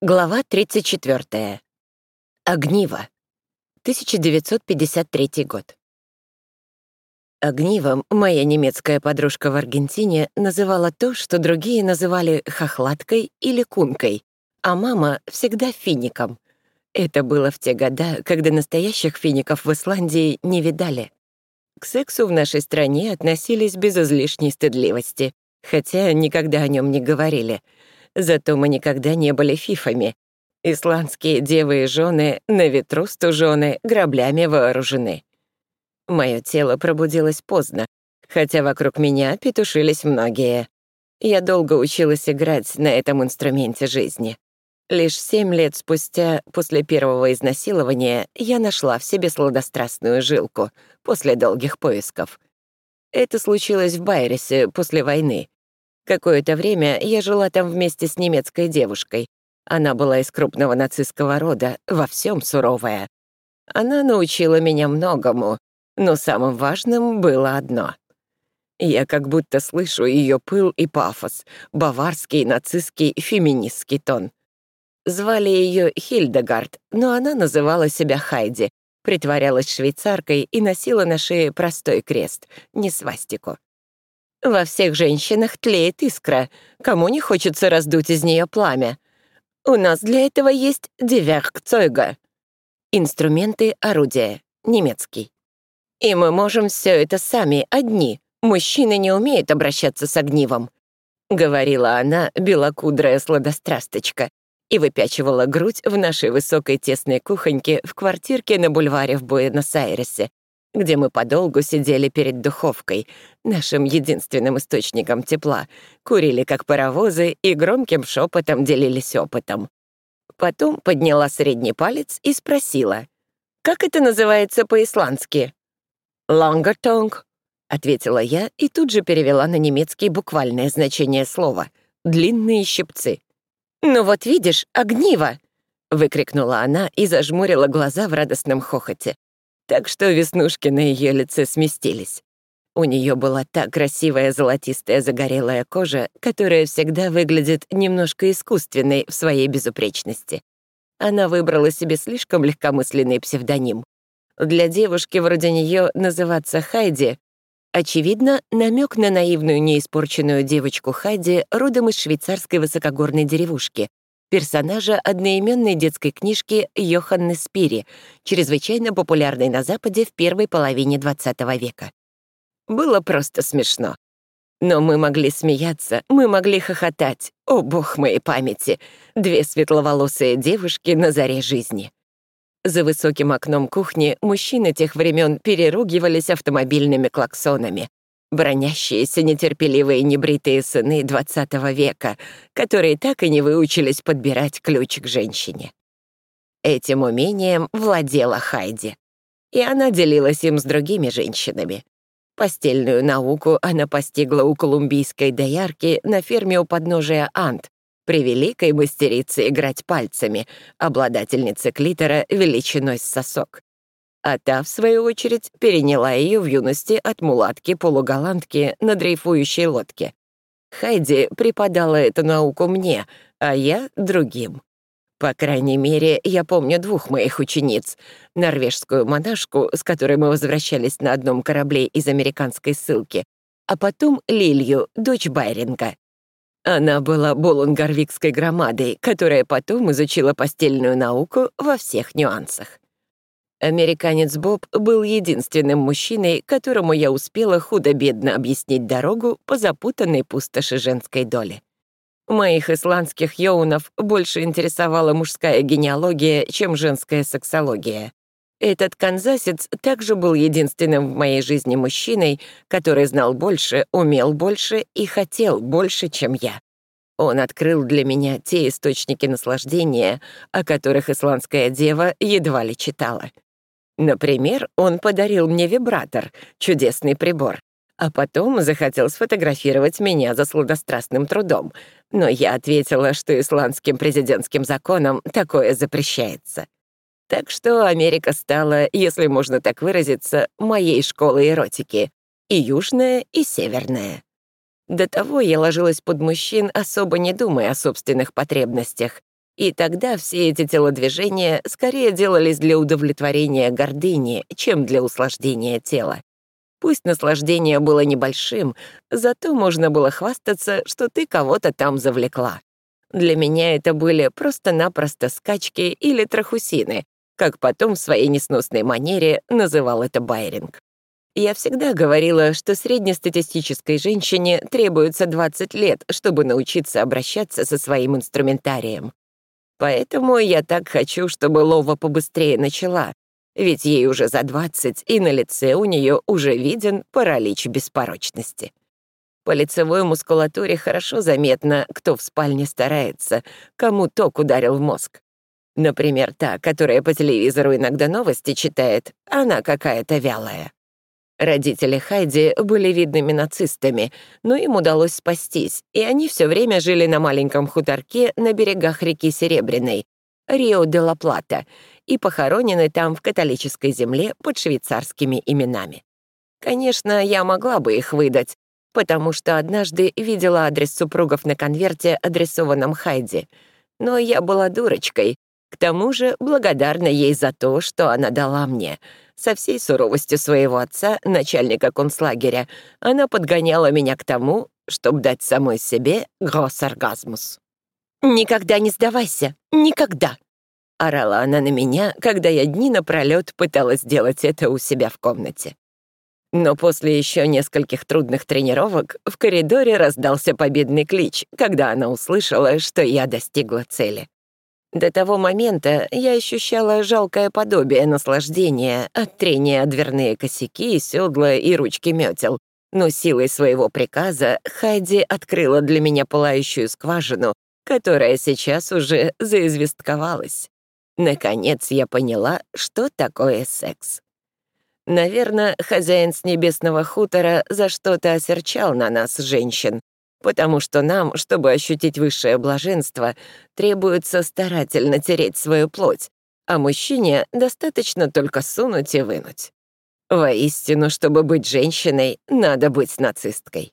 Глава 34. Огниво. 1953 год. Огнивом моя немецкая подружка в Аргентине называла то, что другие называли хохлаткой или кункой, а мама всегда фиником. Это было в те года, когда настоящих фиников в Исландии не видали. К сексу в нашей стране относились без излишней стыдливости, хотя никогда о нем не говорили — Зато мы никогда не были фифами. Исландские девы и жены на ветру стужены, граблями вооружены. Мое тело пробудилось поздно, хотя вокруг меня петушились многие. Я долго училась играть на этом инструменте жизни. Лишь семь лет спустя, после первого изнасилования, я нашла в себе сладострастную жилку после долгих поисков. Это случилось в Байресе после войны. Какое-то время я жила там вместе с немецкой девушкой. Она была из крупного нацистского рода, во всем суровая. Она научила меня многому, но самым важным было одно. Я как будто слышу ее пыл и пафос, баварский, нацистский, феминистский тон. Звали ее Хильдегард, но она называла себя Хайди, притворялась швейцаркой и носила на шее простой крест, не свастику. Во всех женщинах тлеет искра. Кому не хочется раздуть из нее пламя? У нас для этого есть диверкцойга. Инструменты орудия. Немецкий. И мы можем все это сами, одни. Мужчины не умеют обращаться с огнивом. Говорила она, белокудрая сладострасточка, и выпячивала грудь в нашей высокой тесной кухоньке в квартирке на бульваре в Буэнос-Айресе, где мы подолгу сидели перед духовкой, нашим единственным источником тепла, курили как паровозы и громким шепотом делились опытом. Потом подняла средний палец и спросила, «Как это называется по-исландски?» «Лангертонг», — ответила я и тут же перевела на немецкий буквальное значение слова — «длинные щипцы». «Ну вот видишь, огниво!» — выкрикнула она и зажмурила глаза в радостном хохоте так что веснушки на ее лице сместились. У нее была та красивая золотистая загорелая кожа, которая всегда выглядит немножко искусственной в своей безупречности. Она выбрала себе слишком легкомысленный псевдоним. Для девушки вроде нее называться Хайди Очевидно, намек на наивную неиспорченную девочку Хайди родом из швейцарской высокогорной деревушки, персонажа одноименной детской книжки Йоханны Спири, чрезвычайно популярной на Западе в первой половине XX века. Было просто смешно. Но мы могли смеяться, мы могли хохотать. О, бог моей памяти! Две светловолосые девушки на заре жизни. За высоким окном кухни мужчины тех времен переругивались автомобильными клаксонами бронящиеся нетерпеливые небритые сыны XX века, которые так и не выучились подбирать ключ к женщине. Этим умением владела Хайди, и она делилась им с другими женщинами. Постельную науку она постигла у колумбийской доярки на ферме у подножия Ант, при великой мастерице играть пальцами, обладательнице клитора величиной с сосок а та, в свою очередь, переняла ее в юности от мулатки-полуголландки на дрейфующей лодке. Хайди преподала эту науку мне, а я — другим. По крайней мере, я помню двух моих учениц. Норвежскую монашку, с которой мы возвращались на одном корабле из американской ссылки, а потом Лилью, дочь Байринга. Она была болунгарвикской громадой, которая потом изучила постельную науку во всех нюансах. Американец Боб был единственным мужчиной, которому я успела худо-бедно объяснить дорогу по запутанной пустоши женской доли. Моих исландских йоунов больше интересовала мужская генеалогия, чем женская сексология. Этот канзасец также был единственным в моей жизни мужчиной, который знал больше, умел больше и хотел больше, чем я. Он открыл для меня те источники наслаждения, о которых исландская дева едва ли читала. Например, он подарил мне вибратор, чудесный прибор, а потом захотел сфотографировать меня за сладострастным трудом, но я ответила, что исландским президентским законом такое запрещается. Так что Америка стала, если можно так выразиться, моей школой эротики, и южная, и северная. До того я ложилась под мужчин, особо не думая о собственных потребностях, И тогда все эти телодвижения скорее делались для удовлетворения гордыни, чем для услаждения тела. Пусть наслаждение было небольшим, зато можно было хвастаться, что ты кого-то там завлекла. Для меня это были просто-напросто скачки или трахусины, как потом в своей несносной манере называл это Байринг. Я всегда говорила, что среднестатистической женщине требуется 20 лет, чтобы научиться обращаться со своим инструментарием. Поэтому я так хочу, чтобы Лова побыстрее начала, ведь ей уже за 20, и на лице у нее уже виден паралич беспорочности. По лицевой мускулатуре хорошо заметно, кто в спальне старается, кому ток ударил в мозг. Например, та, которая по телевизору иногда новости читает, она какая-то вялая. Родители Хайди были видными нацистами, но им удалось спастись, и они все время жили на маленьком хуторке на берегах реки Серебряной, Рио-де-ла-Плата, и похоронены там в католической земле под швейцарскими именами. Конечно, я могла бы их выдать, потому что однажды видела адрес супругов на конверте, адресованном Хайди. Но я была дурочкой, к тому же благодарна ей за то, что она дала мне — со всей суровостью своего отца, начальника концлагеря, она подгоняла меня к тому, чтобы дать самой себе гроссоргазмус. «Никогда не сдавайся! Никогда!» Орала она на меня, когда я дни напролёт пыталась сделать это у себя в комнате. Но после еще нескольких трудных тренировок в коридоре раздался победный клич, когда она услышала, что я достигла цели. До того момента я ощущала жалкое подобие наслаждения от трения дверные косяки, седла и ручки метел. Но силой своего приказа Хайди открыла для меня пылающую скважину, которая сейчас уже заизвестковалась. Наконец я поняла, что такое секс. Наверное, хозяин с небесного хутора за что-то осерчал на нас, женщин, потому что нам, чтобы ощутить высшее блаженство, требуется старательно тереть свою плоть, а мужчине достаточно только сунуть и вынуть. Воистину, чтобы быть женщиной, надо быть нацисткой.